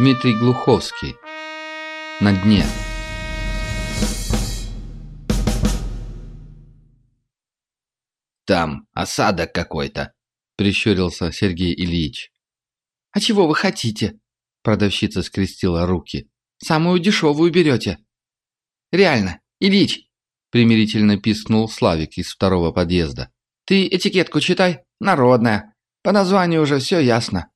Дмитрий Глуховский. На дне. Там осадок какой-то, прищурился Сергей Ильич. А чего вы хотите? Продавщица скрестила руки. Самую дешевую берете. Реально, Ильич, примирительно пискнул Славик из второго подъезда. Ты этикетку читай, народная. По названию уже все ясно.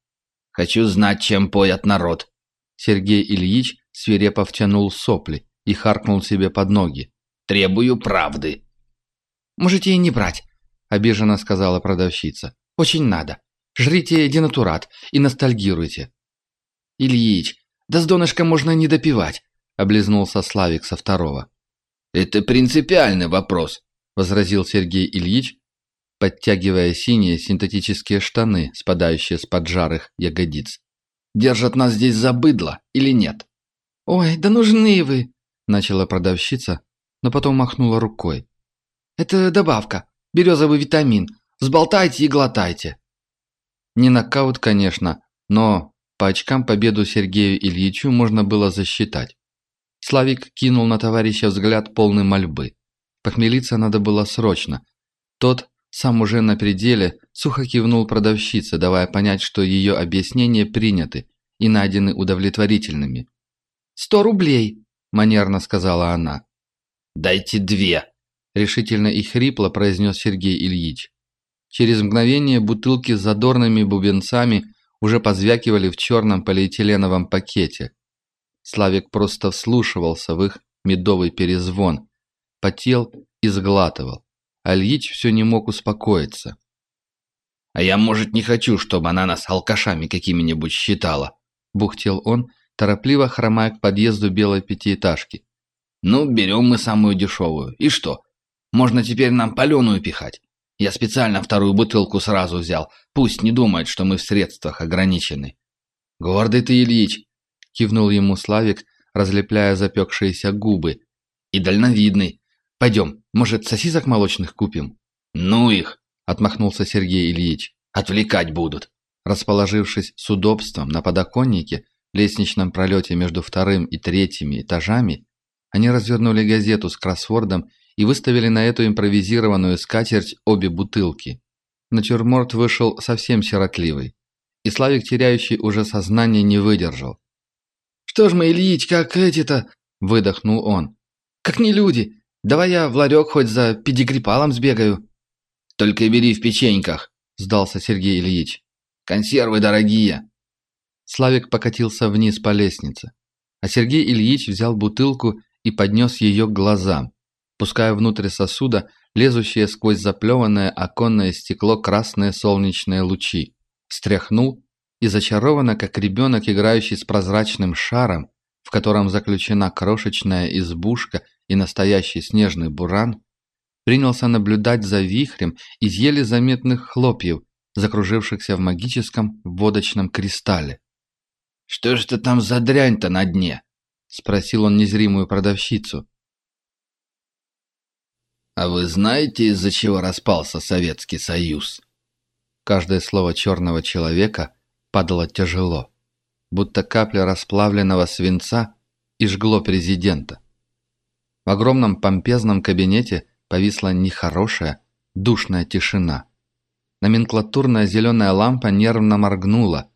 Хочу знать, чем поят народ. Сергей Ильич свирепо втянул сопли и харкнул себе под ноги. Требую правды. Можете и не брать, обиженно сказала продавщица. Очень надо. Жрите денатурат и ностальгируйте. Ильич, да с донышка можно не допивать, облизнулся Славик со второго. Это принципиальный вопрос, возразил Сергей Ильич, подтягивая синие синтетические штаны, спадающие с поджарых ягодиц. «Держат нас здесь за быдло или нет?» «Ой, да нужны вы!» – начала продавщица, но потом махнула рукой. «Это добавка, березовый витамин. Сболтайте и глотайте». Не нокаут, конечно, но по очкам победу Сергею Ильичу можно было засчитать. Славик кинул на товарища взгляд полный мольбы. Похмелиться надо было срочно. Тот, сам уже на пределе, сухо кивнул продавщице, давая понять, что ее объяснения приняты и найдены удовлетворительными. «Сто рублей!» – манерно сказала она. «Дайте две!» – решительно и хрипло произнес Сергей Ильич. Через мгновение бутылки с задорными бубенцами уже позвякивали в черном полиэтиленовом пакете. Славик просто вслушивался в их медовый перезвон, потел и сглатывал. А Ильич все не мог успокоиться. «А я, может, не хочу, чтобы она нас алкашами какими-нибудь считала», – бухтел он, торопливо хромая к подъезду белой пятиэтажки. «Ну, берем мы самую дешевую. И что? Можно теперь нам паленую пихать. Я специально вторую бутылку сразу взял. Пусть не думает, что мы в средствах ограничены». «Гордый ты, Ильич!» – кивнул ему Славик, разлепляя запекшиеся губы. «И дальновидный. Пойдем, может, сосисок молочных купим?» «Ну их!» – отмахнулся Сергей Ильич. «Отвлекать будут!» Расположившись с удобством на подоконнике, лестничном пролете между вторым и третьими этажами, они развернули газету с кроссвордом и выставили на эту импровизированную скатерть обе бутылки. Натюрморт вышел совсем сиротливый, и Славик, теряющий уже сознание, не выдержал. «Что ж мы, Ильич, как эти-то?» – выдохнул он. «Как не люди. Давай я в ларек хоть за педигрипалом сбегаю». «Только бери в печеньках», – сдался Сергей Ильич. «Консервы дорогие». Славик покатился вниз по лестнице, а Сергей Ильич взял бутылку и поднес ее к глазам, пуская внутрь сосуда лезущие сквозь заплеванное оконное стекло красные солнечные лучи. Стряхнул и зачарованно, как ребенок, играющий с прозрачным шаром, в котором заключена крошечная избушка и настоящий снежный буран, принялся наблюдать за вихрем из еле заметных хлопьев, закружившихся в магическом водочном кристалле. «Что ж это там за дрянь-то на дне?» – спросил он незримую продавщицу. «А вы знаете, из-за чего распался Советский Союз?» Каждое слово черного человека падало тяжело, будто капля расплавленного свинца и жгло президента. В огромном помпезном кабинете повисла нехорошая, душная тишина. Номенклатурная зеленая лампа нервно моргнула.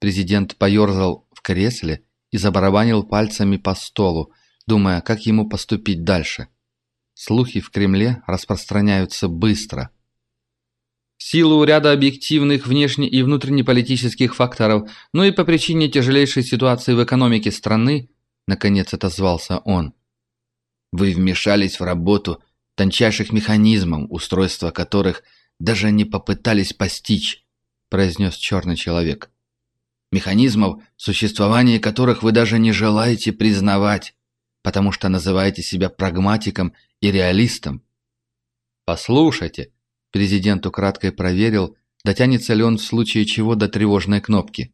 Президент поерзал в кресле и забарабанил пальцами по столу, думая, как ему поступить дальше. Слухи в Кремле распространяются быстро. В силу ряда объективных внешне- и внутреннеполитических факторов, но и по причине тяжелейшей ситуации в экономике страны, наконец отозвался он. Вы вмешались в работу тончайших механизмов, устройства которых даже не попытались постичь, произнес черный человек. Механизмов, существование которых вы даже не желаете признавать, потому что называете себя прагматиком и реалистом. Послушайте, президент украдкой проверил, дотянется ли он в случае чего до тревожной кнопки.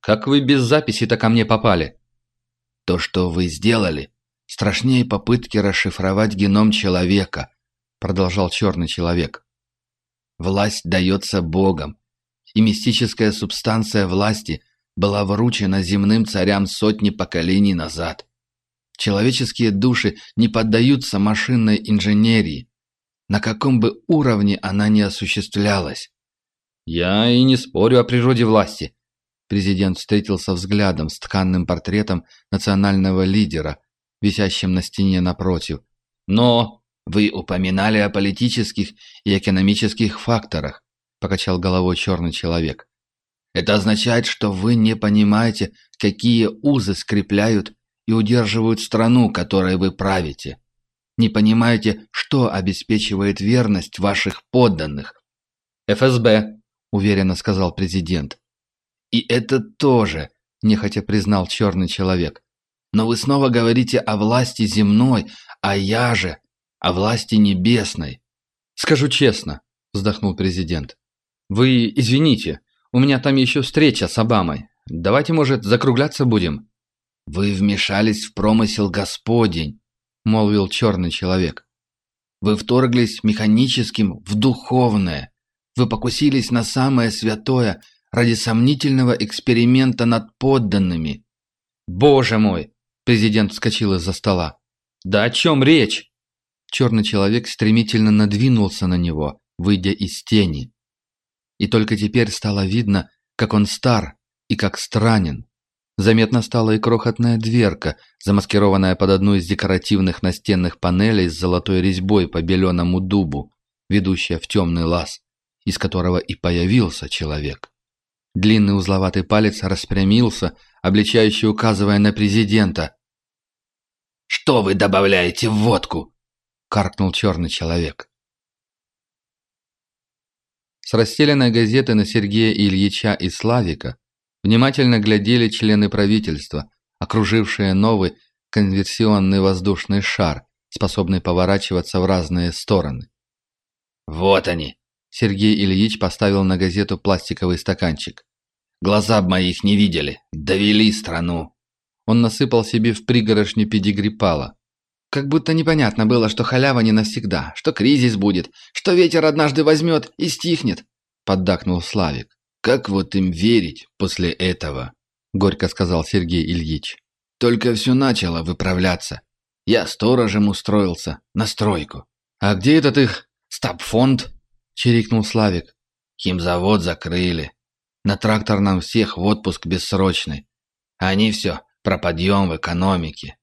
Как вы без записи-то ко мне попали? То, что вы сделали, страшнее попытки расшифровать геном человека, продолжал черный человек. Власть дается Богом, и мистическая субстанция власти была вручена земным царям сотни поколений назад. Человеческие души не поддаются машинной инженерии, на каком бы уровне она ни осуществлялась. Я и не спорю о природе власти. Президент встретился взглядом с тканным портретом национального лидера, висящим на стене напротив. Но вы упоминали о политических и экономических факторах, покачал головой черный человек. Это означает, что вы не понимаете, какие узы скрепляют и удерживают страну, которой вы правите. Не понимаете, что обеспечивает верность ваших подданных. ФСБ, уверенно сказал президент. И это тоже, нехотя признал черный человек. Но вы снова говорите о власти земной, а я же о власти небесной. Скажу честно, вздохнул президент. Вы извините, у меня там еще встреча с Обамой. Давайте, может, закругляться будем? Вы вмешались в промысел Господень, молвил черный человек. Вы вторглись механическим в духовное. Вы покусились на самое святое ради сомнительного эксперимента над подданными. Боже мой! Президент вскочил из-за стола. Да о чем речь? Черный человек стремительно надвинулся на него, выйдя из тени. И только теперь стало видно, как он стар и как странен. Заметно стала и крохотная дверка, замаскированная под одну из декоративных настенных панелей с золотой резьбой по беленому дубу, ведущая в темный лаз, из которого и появился человек. Длинный узловатый палец распрямился, обличающе указывая на президента. «Что вы добавляете в водку?» — каркнул черный человек. С расстеленной газеты на Сергея Ильича и Славика внимательно глядели члены правительства, окружившие новый конверсионный воздушный шар, способный поворачиваться в разные стороны. «Вот они!» Сергей Ильич поставил на газету пластиковый стаканчик. «Глаза б моих не видели. Довели страну!» Он насыпал себе в пригорошню педигрипала. Как будто непонятно было, что халява не навсегда, что кризис будет, что ветер однажды возьмет и стихнет, — поддакнул Славик. «Как вот им верить после этого?» — горько сказал Сергей Ильич. «Только все начало выправляться. Я сторожем устроился, на стройку». «А где этот их стабфонд?» — чирикнул Славик. «Химзавод закрыли. На трактор нам всех в отпуск бессрочный. Они все про подъем в экономике».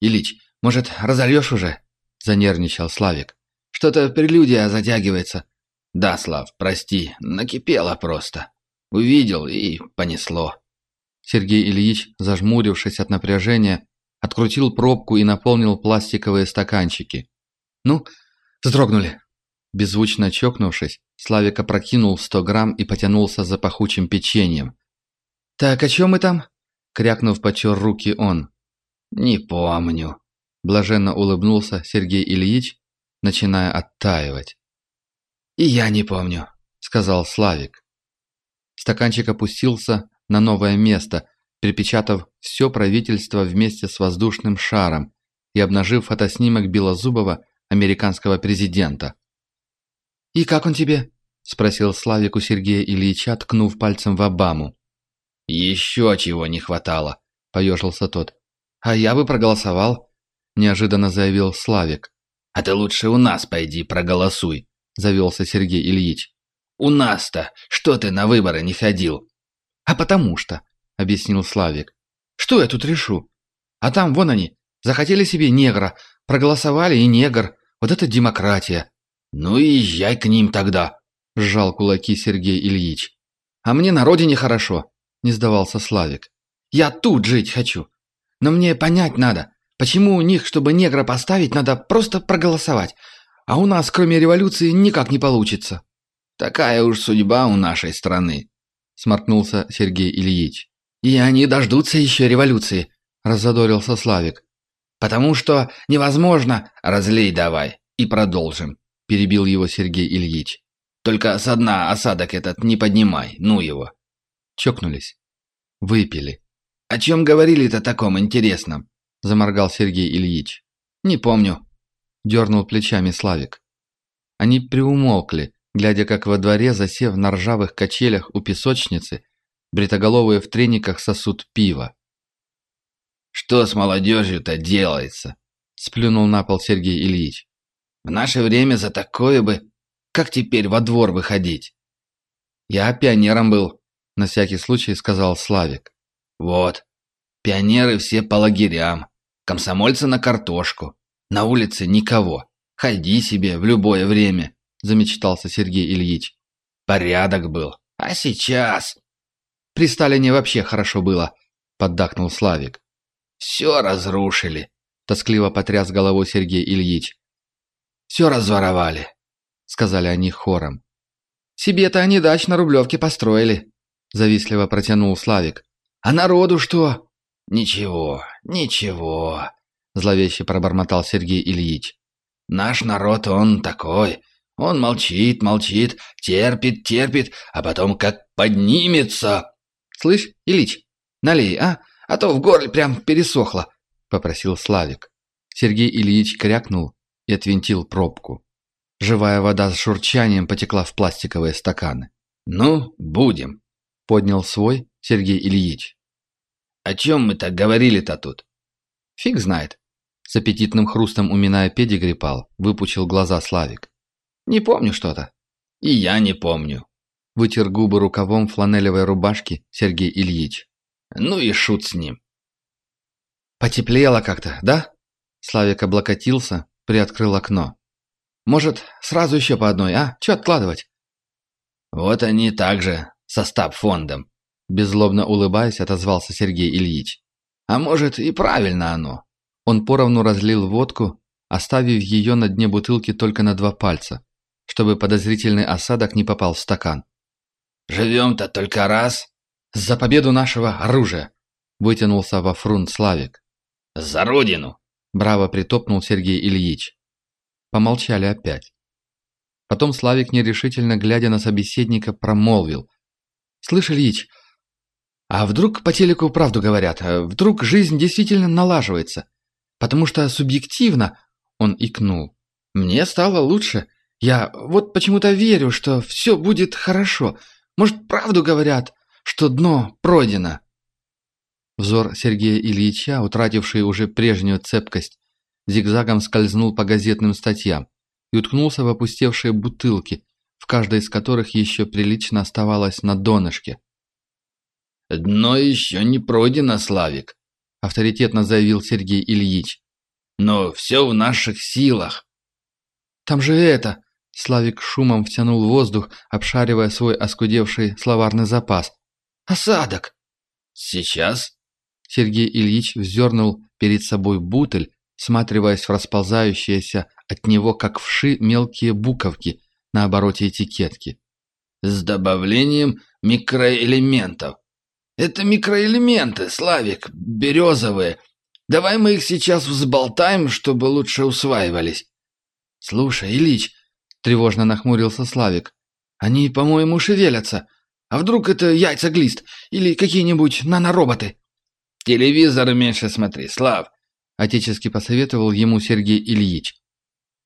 «Ильич, может, разольешь уже?» — занервничал Славик. «Что-то прелюдия затягивается. «Да, Слав, прости, накипело просто. Увидел и понесло». Сергей Ильич, зажмурившись от напряжения, открутил пробку и наполнил пластиковые стаканчики. «Ну, вздрогнули». Беззвучно чокнувшись, Славик опрокинул сто грамм и потянулся за пахучим печеньем. «Так, о чем мы там?» Крякнув, потер руки он. «Не помню», – блаженно улыбнулся Сергей Ильич, начиная оттаивать. «И я не помню», — сказал Славик. Стаканчик опустился на новое место, припечатав все правительство вместе с воздушным шаром и обнажив фотоснимок Белозубова, американского президента. «И как он тебе?» – спросил Славик у Сергея Ильича, ткнув пальцем в Обаму. «Еще чего не хватало», – поежился тот. «А я бы проголосовал», – неожиданно заявил Славик. «А ты лучше у нас пойди проголосуй», – завелся Сергей Ильич. «У нас-то что ты на выборы не ходил?» «А потому что», – объяснил Славик. «Что я тут решу? А там, вон они, захотели себе негра, проголосовали и негр. Вот это демократия». «Ну и езжай к ним тогда», – сжал кулаки Сергей Ильич. «А мне на родине хорошо», – не сдавался Славик. «Я тут жить хочу. Но мне понять надо, почему у них, чтобы негра поставить, надо просто проголосовать, а у нас, кроме революции, никак не получится. Такая уж судьба у нашей страны, сморкнулся Сергей Ильич. И они дождутся еще революции, раззадорился Славик. Потому что невозможно, разлей давай и продолжим, перебил его Сергей Ильич. Только со дна осадок этот не поднимай, ну его. Чокнулись. Выпили. О чем говорили-то таком интересном? Заморгал Сергей Ильич. Не помню, дернул плечами Славик. Они приумолкли, глядя, как во дворе, засев на ржавых качелях у песочницы, Бритоголовые в трениках сосут пиво. «Что с молодежью-то делается?» – сплюнул на пол Сергей Ильич. «В наше время за такое бы... Как теперь во двор выходить?» «Я пионером был», – на всякий случай сказал Славик. «Вот. Пионеры все по лагерям. Комсомольцы на картошку. На улице никого. Ходи себе в любое время», – замечтался Сергей Ильич. «Порядок был. А сейчас...» «При Сталине вообще хорошо было», – поддакнул Славик. «Все разрушили», – тоскливо потряс головой Сергей Ильич. «Все разворовали», – сказали они хором. «Себе-то они дач на Рублевке построили», – завистливо протянул Славик. «А народу что?» «Ничего, ничего», – зловеще пробормотал Сергей Ильич. «Наш народ, он такой. Он молчит, молчит, терпит, терпит, а потом как поднимется». «Слышь, Ильич, налей, а? а то в горле прям пересохло», – попросил Славик. Сергей Ильич крякнул и отвинтил пробку. Живая вода с шурчанием потекла в пластиковые стаканы. «Ну, будем», – поднял свой Сергей Ильич. «О чем мы так говорили-то тут?» «Фиг знает». С аппетитным хрустом уминая педигрипал, выпучил глаза Славик. «Не помню что-то». «И я не помню». Вытер губы рукавом фланелевой рубашки Сергей Ильич. Ну и шут с ним. Потеплело как-то, да? Славик облокотился, приоткрыл окно. Может, сразу еще по одной, а? Че откладывать? Вот они так же, со стаб-фондом. Беззлобно улыбаясь, отозвался Сергей Ильич. А может, и правильно оно. Он поровну разлил водку, оставив ее на дне бутылки только на два пальца, чтобы подозрительный осадок не попал в стакан. «Живем-то только раз», «За победу нашего оружия!» – вытянулся во фрунт Славик. «За родину!» – браво притопнул Сергей Ильич. Помолчали опять. Потом Славик, нерешительно глядя на собеседника, промолвил. «Слышь, Ильич, а вдруг по телеку правду говорят? Вдруг жизнь действительно налаживается? Потому что субъективно...» – он икнул. «Мне стало лучше. Я вот почему-то верю, что все будет хорошо. Может, правду говорят?» что дно пройдено. Взор Сергея Ильича, утративший уже прежнюю цепкость, зигзагом скользнул по газетным статьям и уткнулся в опустевшие бутылки, в каждой из которых еще прилично оставалось на донышке. «Дно еще не пройдено, Славик», — авторитетно заявил Сергей Ильич. «Но все в наших силах». «Там же это...» — Славик шумом втянул воздух, обшаривая свой оскудевший словарный запас — Осадок!» «Сейчас?» Сергей Ильич вздернул перед собой бутыль, всматриваясь в расползающиеся от него, как вши, мелкие буковки на обороте этикетки. «С добавлением микроэлементов. Это микроэлементы, Славик, березовые. Давай мы их сейчас взболтаем, чтобы лучше усваивались». «Слушай, Ильич», — тревожно нахмурился Славик, — «они, по-моему, шевелятся. А вдруг это яйца-глист или какие-нибудь нанороботы? Телевизор меньше смотри, Слав, отечески посоветовал ему Сергей Ильич.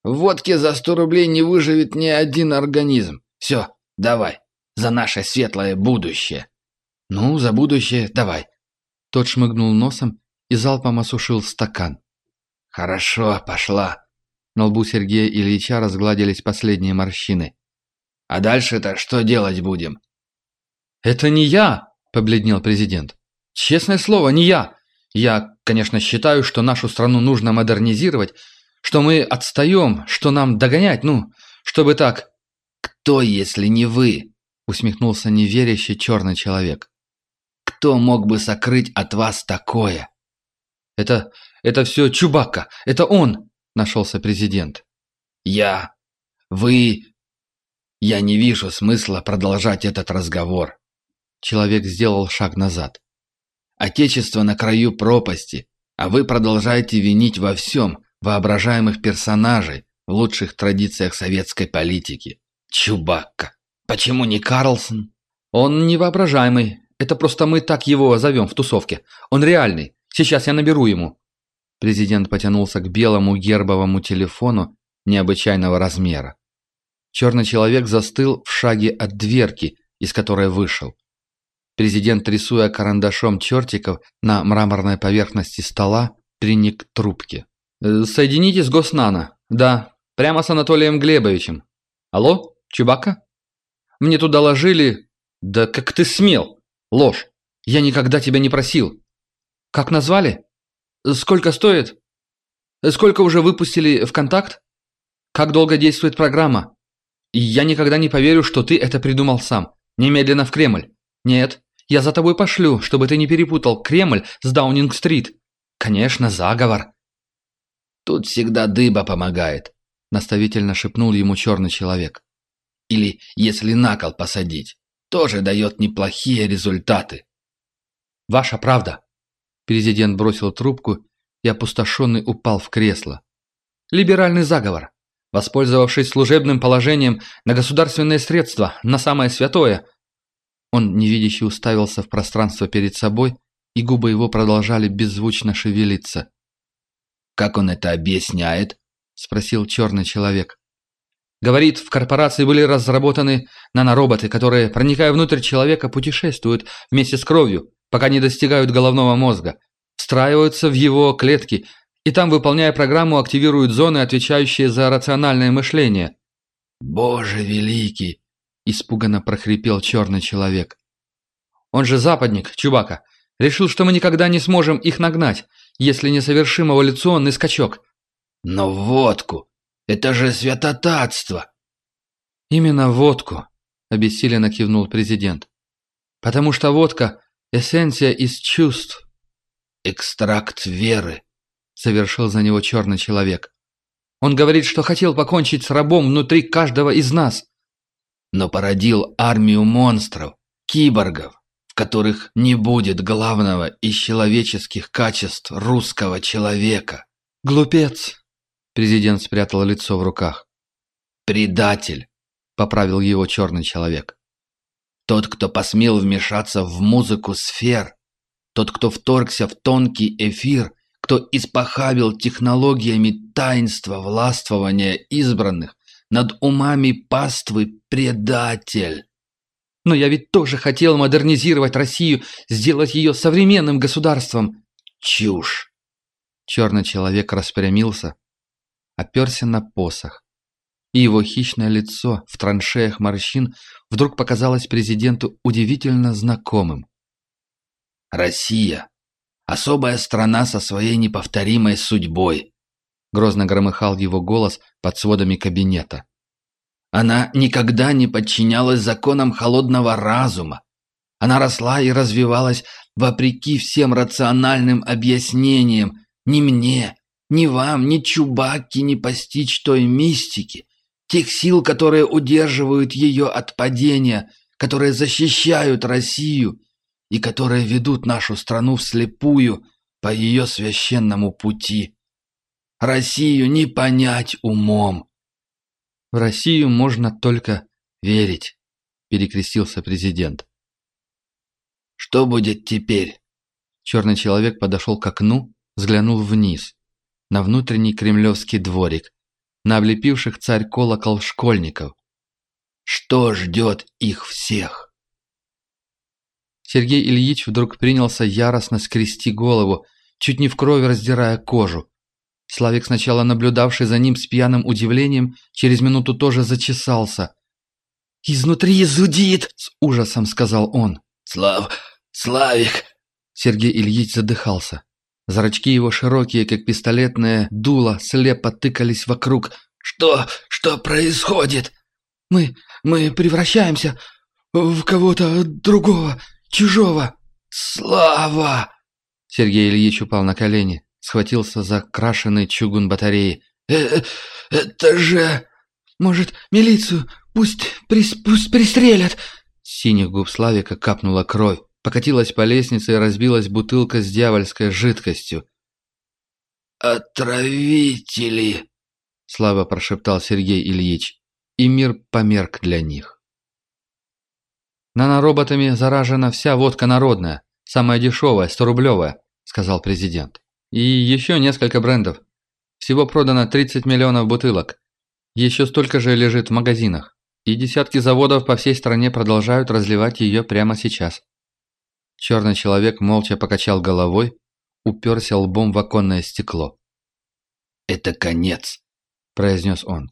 В водке за сто рублей не выживет ни один организм. Все, давай, за наше светлое будущее. Ну, за будущее давай. Тот шмыгнул носом и залпом осушил стакан. Хорошо, пошла. На лбу Сергея Ильича разгладились последние морщины. А дальше-то что делать будем? «Это не я!» – побледнел президент. «Честное слово, не я! Я, конечно, считаю, что нашу страну нужно модернизировать, что мы отстаем, что нам догонять, ну, чтобы так...» «Кто, если не вы?» – усмехнулся неверящий черный человек. «Кто мог бы сокрыть от вас такое?» «Это... это все Чубакка! Это он!» – нашелся президент. «Я... вы...» «Я не вижу смысла продолжать этот разговор. Человек сделал шаг назад. «Отечество на краю пропасти, а вы продолжаете винить во всем воображаемых персонажей в лучших традициях советской политики. Чубакка. Почему не Карлсон?» «Он не воображаемый. Это просто мы так его зовем в тусовке. Он реальный. Сейчас я наберу ему». Президент потянулся к белому гербовому телефону необычайного размера. Черный человек застыл в шаге от дверки, из которой вышел. Президент, рисуя карандашом чертиков на мраморной поверхности стола, приник к трубке. «Э, «Соедините с Госнана. Да, прямо с Анатолием Глебовичем. Алло, Чубака? Мне тут доложили... Да как ты смел? Ложь. Я никогда тебя не просил. Как назвали? Сколько стоит? Сколько уже выпустили в контакт? Как долго действует программа? Я никогда не поверю, что ты это придумал сам. Немедленно в Кремль. Нет, я за тобой пошлю, чтобы ты не перепутал Кремль с Даунинг-стрит. Конечно, заговор. Тут всегда дыба помогает, наставительно шепнул ему черный человек. Или, если на кол посадить, тоже дает неплохие результаты. Ваша правда. Президент бросил трубку и опустошенный упал в кресло. Либеральный заговор. Воспользовавшись служебным положением на государственные средства, на самое святое. Он невидяще уставился в пространство перед собой, и губы его продолжали беззвучно шевелиться. «Как он это объясняет?» – спросил черный человек. Говорит, в корпорации были разработаны нанороботы, которые, проникая внутрь человека, путешествуют вместе с кровью, пока не достигают головного мозга, встраиваются в его клетки и там, выполняя программу, активируют зоны, отвечающие за рациональное мышление. «Боже великий!» – испуганно прохрипел черный человек. «Он же западник, Чубака. Решил, что мы никогда не сможем их нагнать, если не совершим эволюционный скачок». «Но водку! Это же святотатство!» «Именно водку», – обессиленно кивнул президент. «Потому что водка – эссенция из чувств». «Экстракт веры», – совершил за него черный человек. «Он говорит, что хотел покончить с рабом внутри каждого из нас». «Но породил армию монстров, киборгов, в которых не будет главного из человеческих качеств русского человека». «Глупец», Президент спрятал лицо в руках. «Предатель», — поправил его черный человек. «Тот, кто посмел вмешаться в музыку сфер, тот, кто вторгся в тонкий эфир, кто испохабил технологиями таинства властвования избранных над умами паствы предатель». «Но я ведь тоже хотел модернизировать Россию, сделать ее современным государством». «Чушь!» Черный человек распрямился, оперся на посох. И его хищное лицо в траншеях морщин вдруг показалось президенту удивительно знакомым. «Россия! Особая страна со своей неповторимой судьбой!» Грозно громыхал его голос под сводами кабинета. «Она никогда не подчинялась законам холодного разума. Она росла и развивалась вопреки всем рациональным объяснениям, ни мне, ни вам, ни Чубакке не постичь той мистики, тех сил, которые удерживают ее от падения, которые защищают Россию и которые ведут нашу страну вслепую по ее священному пути. Россию не понять умом. В Россию можно только верить, перекрестился президент. Что будет теперь? Черный человек подошел к окну, взглянул вниз на внутренний кремлевский дворик, на облепивших царь колокол школьников. Что ждет их всех? Сергей Ильич вдруг принялся яростно скрести голову, чуть не в крови раздирая кожу. Славик, сначала наблюдавший за ним с пьяным удивлением, через минуту тоже зачесался. «Изнутри зудит!» — с ужасом сказал он. «Слав... Славик!» Сергей Ильич задыхался. Зрачки его широкие, как пистолетное дуло, слепо тыкались вокруг. «Что? Что происходит?» «Мы... мы превращаемся в кого-то другого, чужого». «Слава!» Сергей Ильич упал на колени, схватился за крашеный чугун батареи. «Э, «Это же...» «Может, милицию? Пусть, прис, пусть пристрелят!» С синих губ Славика капнула кровь. Покатилась по лестнице и разбилась бутылка с дьявольской жидкостью. «Отравители!» — слабо прошептал Сергей Ильич, и мир померк для них. «Нанороботами заражена вся водка народная, самая дешевая, сторублевая», — сказал президент. «И еще несколько брендов. Всего продано 30 миллионов бутылок. Еще столько же лежит в магазинах. И десятки заводов по всей стране продолжают разливать ее прямо сейчас. Черный человек молча покачал головой, уперся лбом в оконное стекло. «Это конец», – произнес он.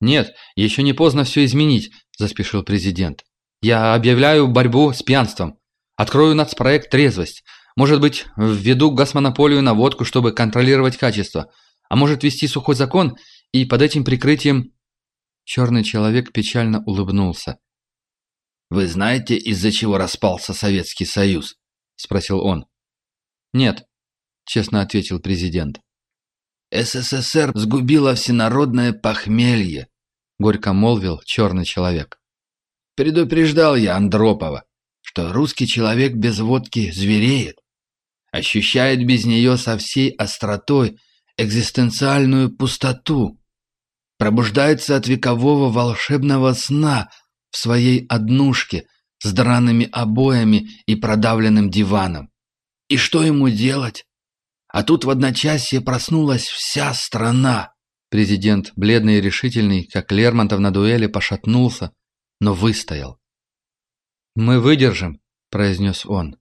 «Нет, еще не поздно все изменить», – заспешил президент. «Я объявляю борьбу с пьянством. Открою нацпроект «Трезвость». Может быть, введу газмонополию на водку, чтобы контролировать качество. А может, ввести сухой закон и под этим прикрытием...» Черный человек печально улыбнулся. «Вы знаете, из-за чего распался Советский Союз?» – спросил он. «Нет», – честно ответил президент. СССР сгубило всенародное похмелье», — горько молвил черный человек. «Предупреждал я Андропова, что русский человек без водки звереет, ощущает без нее со всей остротой экзистенциальную пустоту, пробуждается от векового волшебного сна в своей однушке с драными обоями и продавленным диваном. И что ему делать? А тут в одночасье проснулась вся страна. Президент, бледный и решительный, как Лермонтов на дуэли, пошатнулся, но выстоял. «Мы выдержим», – произнес он.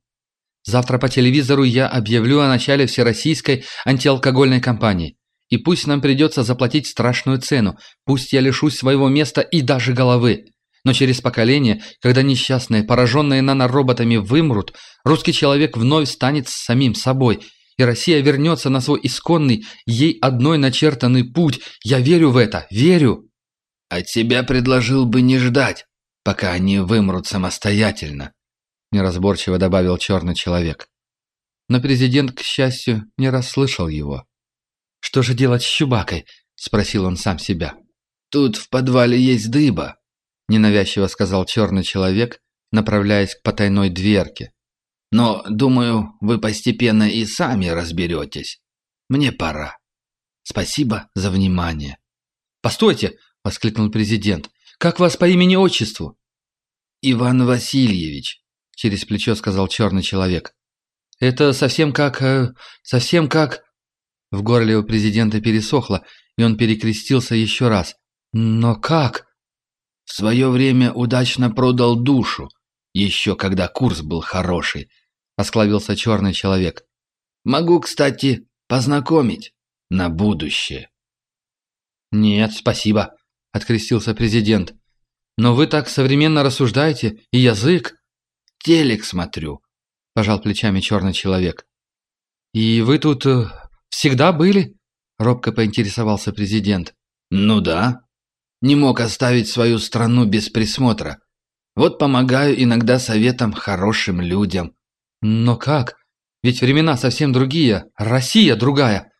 «Завтра по телевизору я объявлю о начале всероссийской антиалкогольной кампании. И пусть нам придется заплатить страшную цену, пусть я лишусь своего места и даже головы. Но через поколение, когда несчастные, пораженные нанороботами вымрут, русский человек вновь станет самим собой – и Россия вернется на свой исконный, ей одной начертанный путь. Я верю в это, верю!» «А тебя предложил бы не ждать, пока они вымрут самостоятельно», неразборчиво добавил черный человек. Но президент, к счастью, не расслышал его. «Что же делать с Чубакой?» – спросил он сам себя. «Тут в подвале есть дыба», – ненавязчиво сказал черный человек, направляясь к потайной дверке. Но, думаю, вы постепенно и сами разберетесь. Мне пора. Спасибо за внимание. «Постойте!» – воскликнул президент. «Как вас по имени-отчеству?» «Иван Васильевич», – через плечо сказал черный человек. «Это совсем как... Э, совсем как...» В горле у президента пересохло, и он перекрестился еще раз. «Но как?» «В свое время удачно продал душу, еще когда курс был хороший, осклавился черный человек. «Могу, кстати, познакомить на будущее». «Нет, спасибо», — открестился президент. «Но вы так современно рассуждаете, и язык...» «Телек смотрю», — пожал плечами черный человек. «И вы тут э, всегда были?» — робко поинтересовался президент. «Ну да. Не мог оставить свою страну без присмотра. Вот помогаю иногда советом хорошим людям. Но как? Ведь времена совсем другие, Россия другая.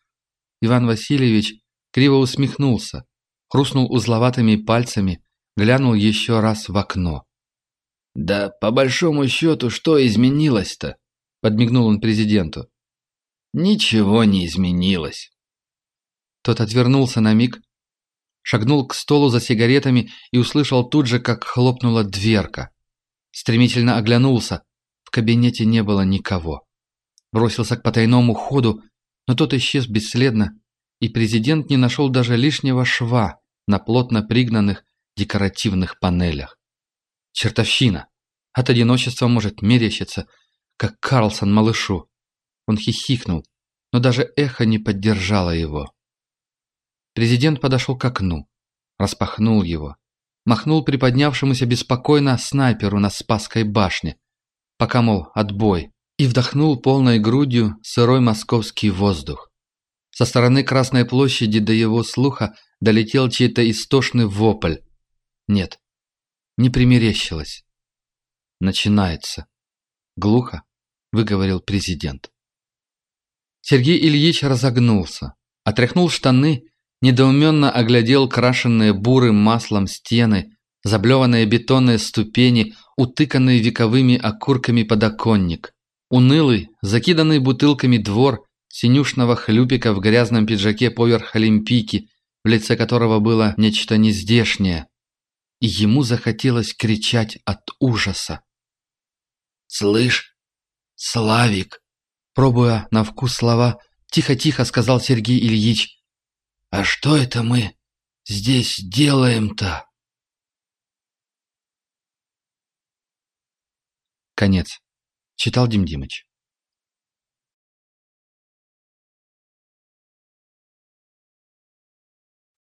Иван Васильевич криво усмехнулся, хрустнул узловатыми пальцами, глянул еще раз в окно. «Да по большому счету, что изменилось-то?» – подмигнул он президенту. «Ничего не изменилось». Тот отвернулся на миг, шагнул к столу за сигаретами и услышал тут же, как хлопнула дверка. Стремительно оглянулся, в кабинете не было никого. Бросился к потайному ходу, но тот исчез бесследно, и президент не нашел даже лишнего шва на плотно пригнанных декоративных панелях. Чертовщина! От одиночества может мерещиться, как Карлсон малышу. Он хихикнул, но даже эхо не поддержало его. Президент подошел к окну, распахнул его, махнул приподнявшемуся беспокойно снайперу на Спасской башне, пока, мол, отбой, и вдохнул полной грудью сырой московский воздух. Со стороны Красной площади до его слуха долетел чей-то истошный вопль. Нет, не примерещилось. Начинается. Глухо выговорил президент. Сергей Ильич разогнулся, отряхнул штаны, недоуменно оглядел крашенные бурым маслом стены, заблеванные бетонные ступени, утыканный вековыми окурками подоконник. Унылый, закиданный бутылками двор, синюшного хлюпика в грязном пиджаке поверх олимпийки, в лице которого было нечто нездешнее. И ему захотелось кричать от ужаса. «Слышь, Славик!» Пробуя на вкус слова, тихо-тихо сказал Сергей Ильич. «А что это мы здесь делаем-то?» Конец. Читал Дим Димыч.